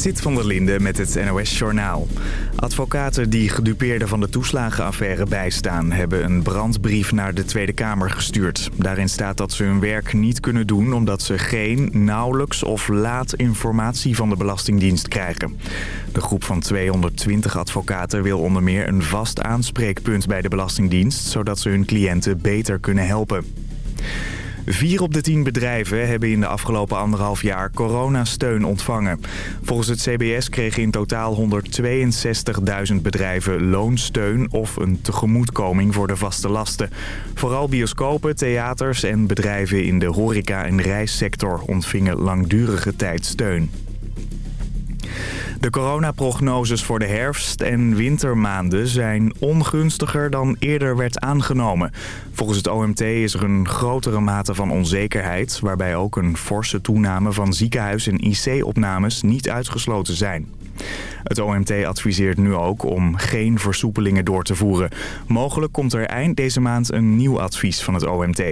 Sit van der Linde met het NOS-journaal. Advocaten die gedupeerden van de toeslagenaffaire bijstaan... hebben een brandbrief naar de Tweede Kamer gestuurd. Daarin staat dat ze hun werk niet kunnen doen... omdat ze geen, nauwelijks of laat informatie van de Belastingdienst krijgen. De groep van 220 advocaten wil onder meer een vast aanspreekpunt bij de Belastingdienst... zodat ze hun cliënten beter kunnen helpen. Vier op de tien bedrijven hebben in de afgelopen anderhalf jaar coronasteun ontvangen. Volgens het CBS kregen in totaal 162.000 bedrijven loonsteun of een tegemoetkoming voor de vaste lasten. Vooral bioscopen, theaters en bedrijven in de horeca- en reissector ontvingen langdurige tijd steun. De coronaprognoses voor de herfst- en wintermaanden zijn ongunstiger dan eerder werd aangenomen. Volgens het OMT is er een grotere mate van onzekerheid... waarbij ook een forse toename van ziekenhuis- en IC-opnames niet uitgesloten zijn. Het OMT adviseert nu ook om geen versoepelingen door te voeren. Mogelijk komt er eind deze maand een nieuw advies van het OMT.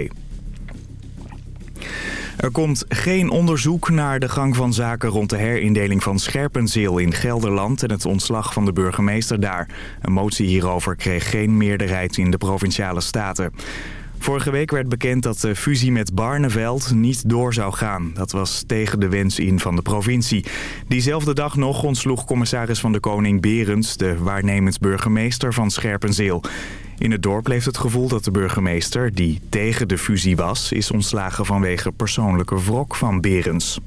Er komt geen onderzoek naar de gang van zaken rond de herindeling van Scherpenzeel in Gelderland en het ontslag van de burgemeester daar. Een motie hierover kreeg geen meerderheid in de Provinciale Staten. Vorige week werd bekend dat de fusie met Barneveld niet door zou gaan. Dat was tegen de wens in van de provincie. Diezelfde dag nog ontsloeg commissaris van de Koning Berends... de waarnemend burgemeester van Scherpenzeel. In het dorp leeft het gevoel dat de burgemeester, die tegen de fusie was... is ontslagen vanwege persoonlijke wrok van Berends.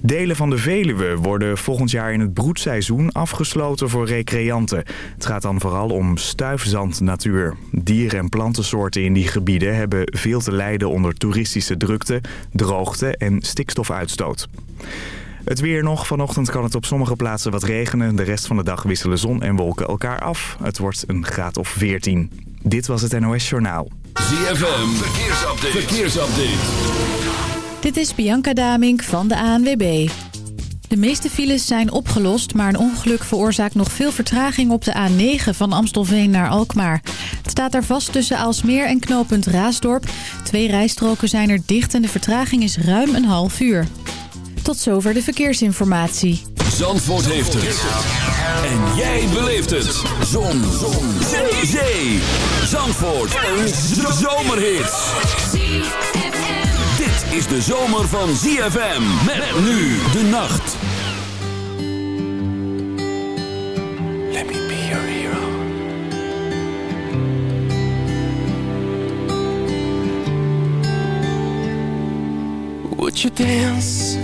Delen van de Veluwe worden volgend jaar in het broedseizoen afgesloten voor recreanten. Het gaat dan vooral om stuifzandnatuur. Dier- en plantensoorten in die gebieden hebben veel te lijden onder toeristische drukte, droogte en stikstofuitstoot. Het weer nog. Vanochtend kan het op sommige plaatsen wat regenen. De rest van de dag wisselen zon en wolken elkaar af. Het wordt een graad of 14. Dit was het NOS Journaal. ZFM. Verkeersupdate. Verkeersupdate. Dit is Bianca Damink van de ANWB. De meeste files zijn opgelost, maar een ongeluk veroorzaakt nog veel vertraging op de A9 van Amstelveen naar Alkmaar. Het staat daar vast tussen Aalsmeer en knooppunt Raasdorp. Twee rijstroken zijn er dicht en de vertraging is ruim een half uur. Tot zover de verkeersinformatie. Zandvoort heeft het. En jij beleeft het. Zon. Zon. Zee. Zee. Zandvoort. Een zomerhit. Dit is de zomer van ZFM. Met nu de nacht. Let me be your hero. Would you dance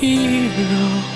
hero.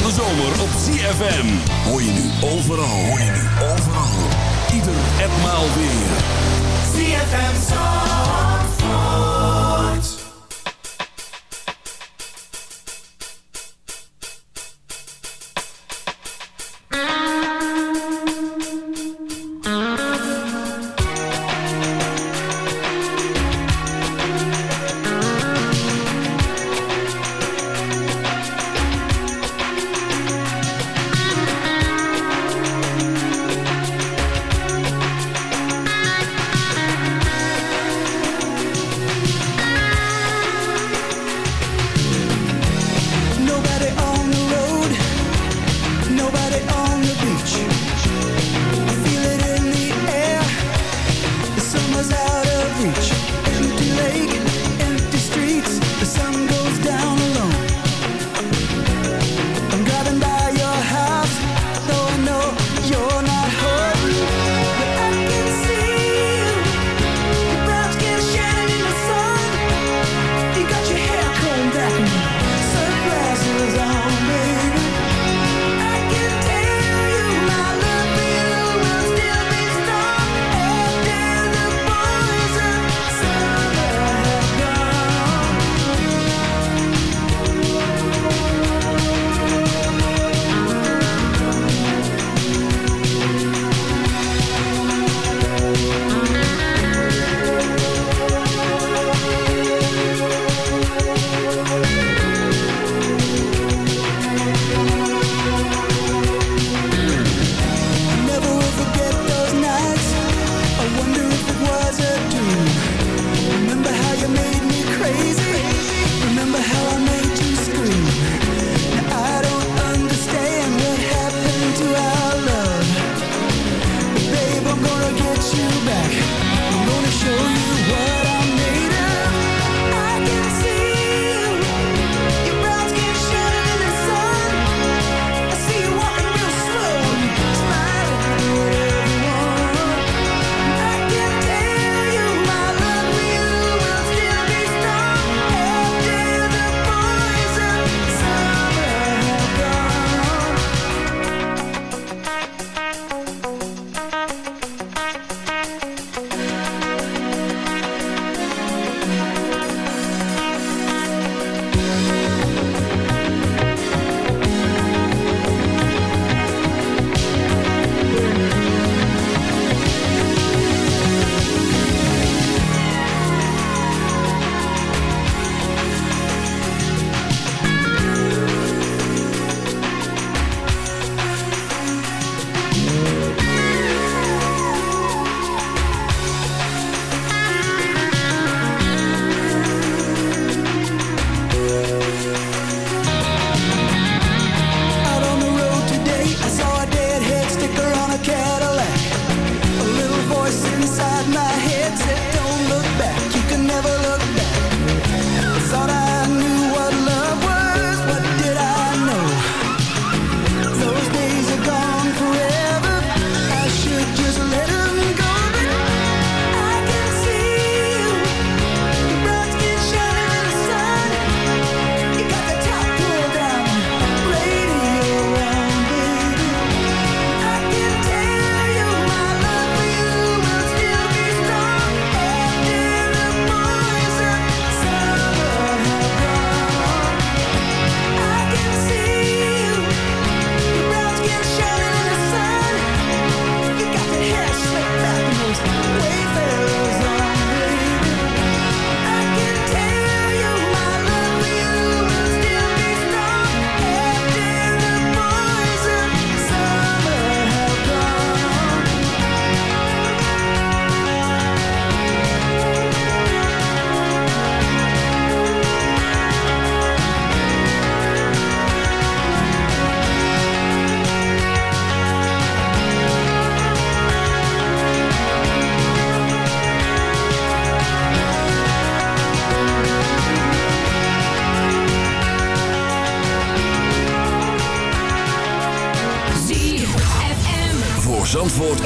van de zomer op ZFM. Hoor je nu overal. Hoor je nu overal. Ieder en maal weer.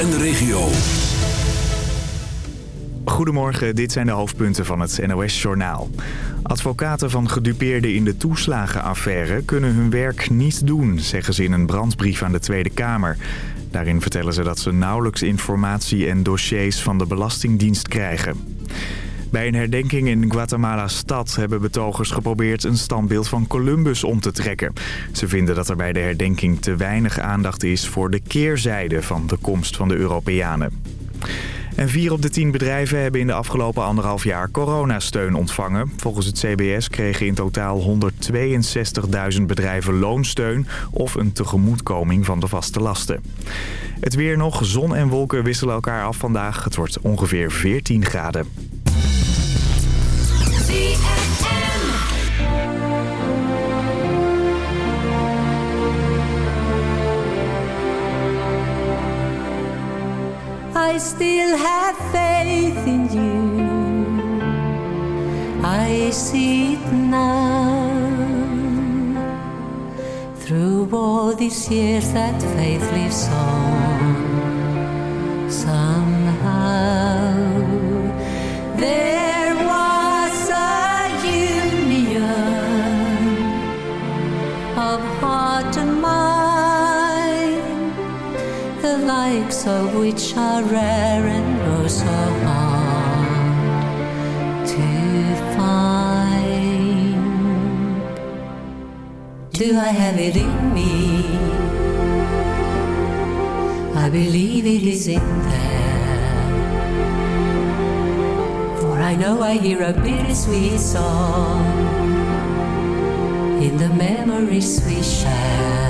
En de regio. Goedemorgen, dit zijn de hoofdpunten van het NOS-journaal. Advocaten van gedupeerden in de toeslagenaffaire kunnen hun werk niet doen, zeggen ze in een brandbrief aan de Tweede Kamer. Daarin vertellen ze dat ze nauwelijks informatie en dossiers van de Belastingdienst krijgen. Bij een herdenking in Guatemala-stad hebben betogers geprobeerd een standbeeld van Columbus om te trekken. Ze vinden dat er bij de herdenking te weinig aandacht is voor de keerzijde van de komst van de Europeanen. En vier op de tien bedrijven hebben in de afgelopen anderhalf jaar coronasteun ontvangen. Volgens het CBS kregen in totaal 162.000 bedrijven loonsteun of een tegemoetkoming van de vaste lasten. Het weer nog, zon en wolken wisselen elkaar af vandaag. Het wordt ongeveer 14 graden. Years, that faith lives on. Somehow, heart and mind, the likes of which are rare and oh so hard to find. Do I have it in me? I believe it is in there. For I know I hear a bittersweet song in the memories we share.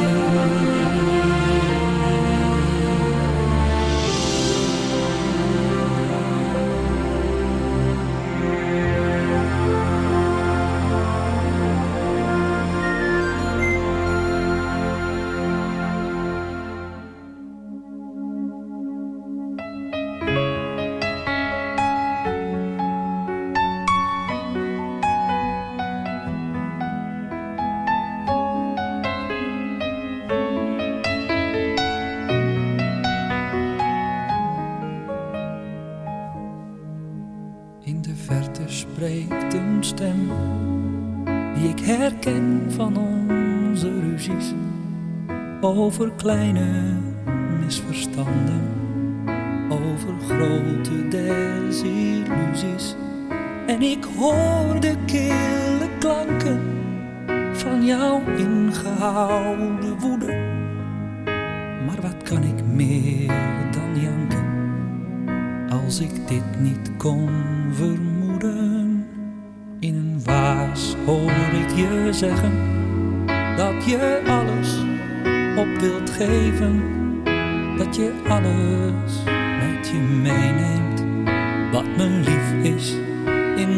Over kleine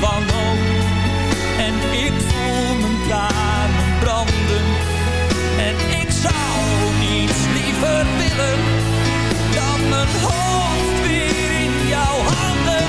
wanhoop en ik voel mijn tranen branden. En ik zou niets liever willen dan mijn hoofd weer in jouw handen.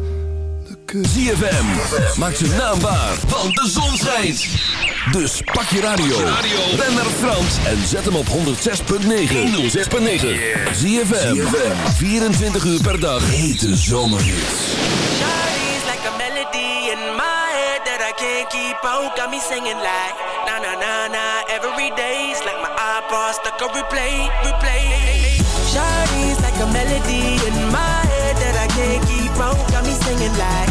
ZFM. Maak zijn naam waar, want de zon schijnt. Dus pak je radio. Ben naar Frans en zet hem op 106.9. 106.9. ZFM. 24 uur per dag. Hete zomerhits. Shawty's like a melody in my head that I can't keep out. Got me singing like na na na na every day's like my iPod stuck on replay, replay. Shawty's like a melody in my head that I can't keep out. Got me singing like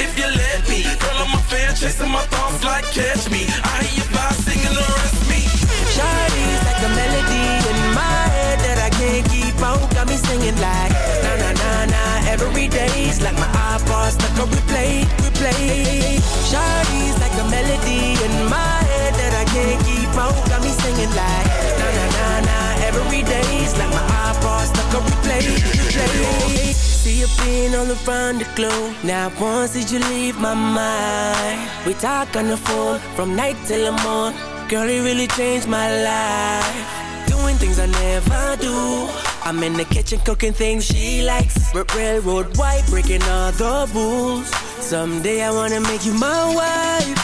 if you let me. Girl, I'm a fan, chasing my thoughts like catch me. I hear you by replay. See you being all around the globe. Now once did you leave my mind? We talk on the phone from night till the morning. Girl, it really changed my life. Doing things I never do. I'm in the kitchen cooking things she likes. R railroad white, breaking all the rules. Someday I wanna make you my wife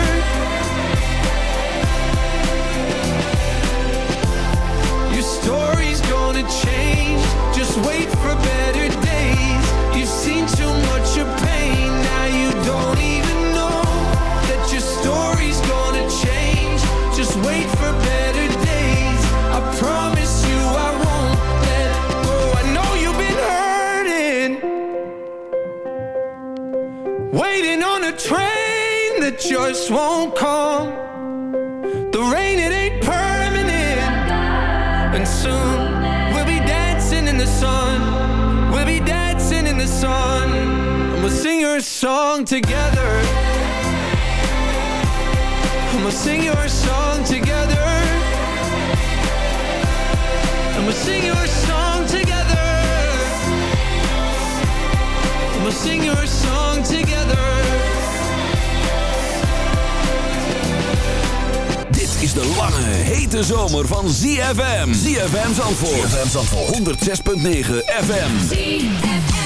Just wait for better days. You've seen too much of pain. Now you don't even know that your story's gonna change. Just wait for better days. I promise you I won't let though. I know you've been hurting. Waiting on a train, the choice won't come. Song together. And we'll sing your song together. And we'll sing your song together. And we'll sing your song together. Dit is de lange, hete zomer van ZFM. ZFM Zandvoort. ZFM Zandvoort. 106.9 FM. I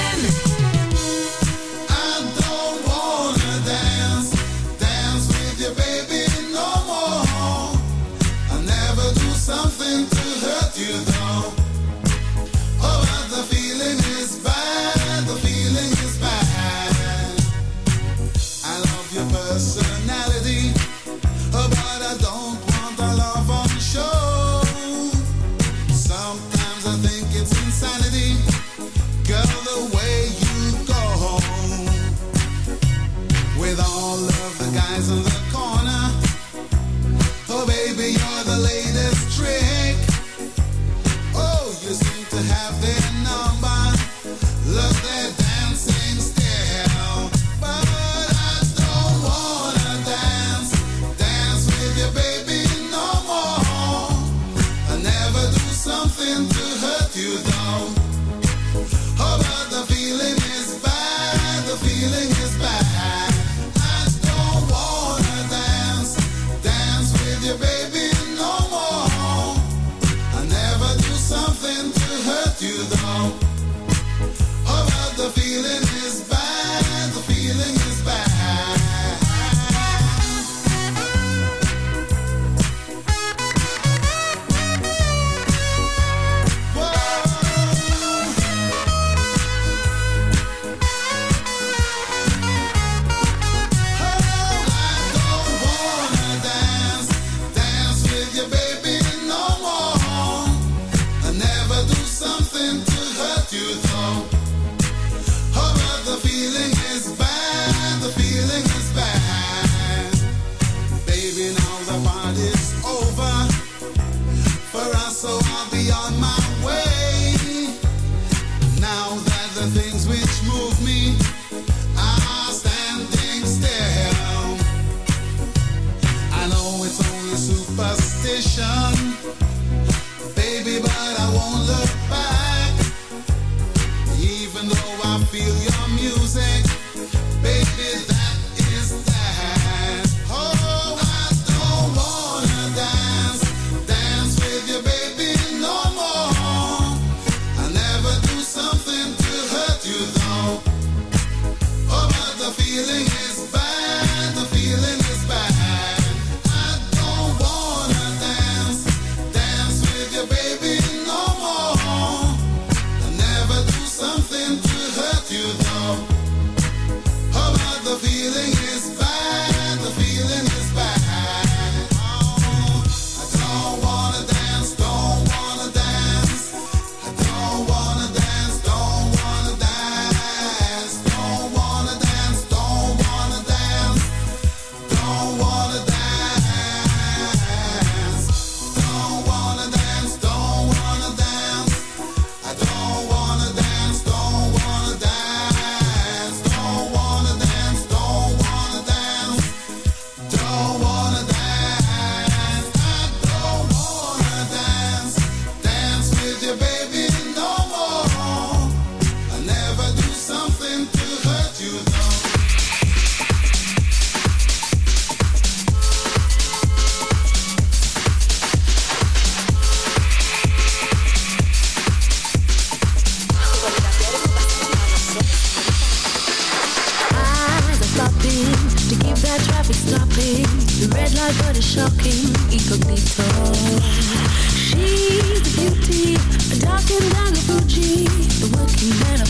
music,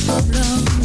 of love.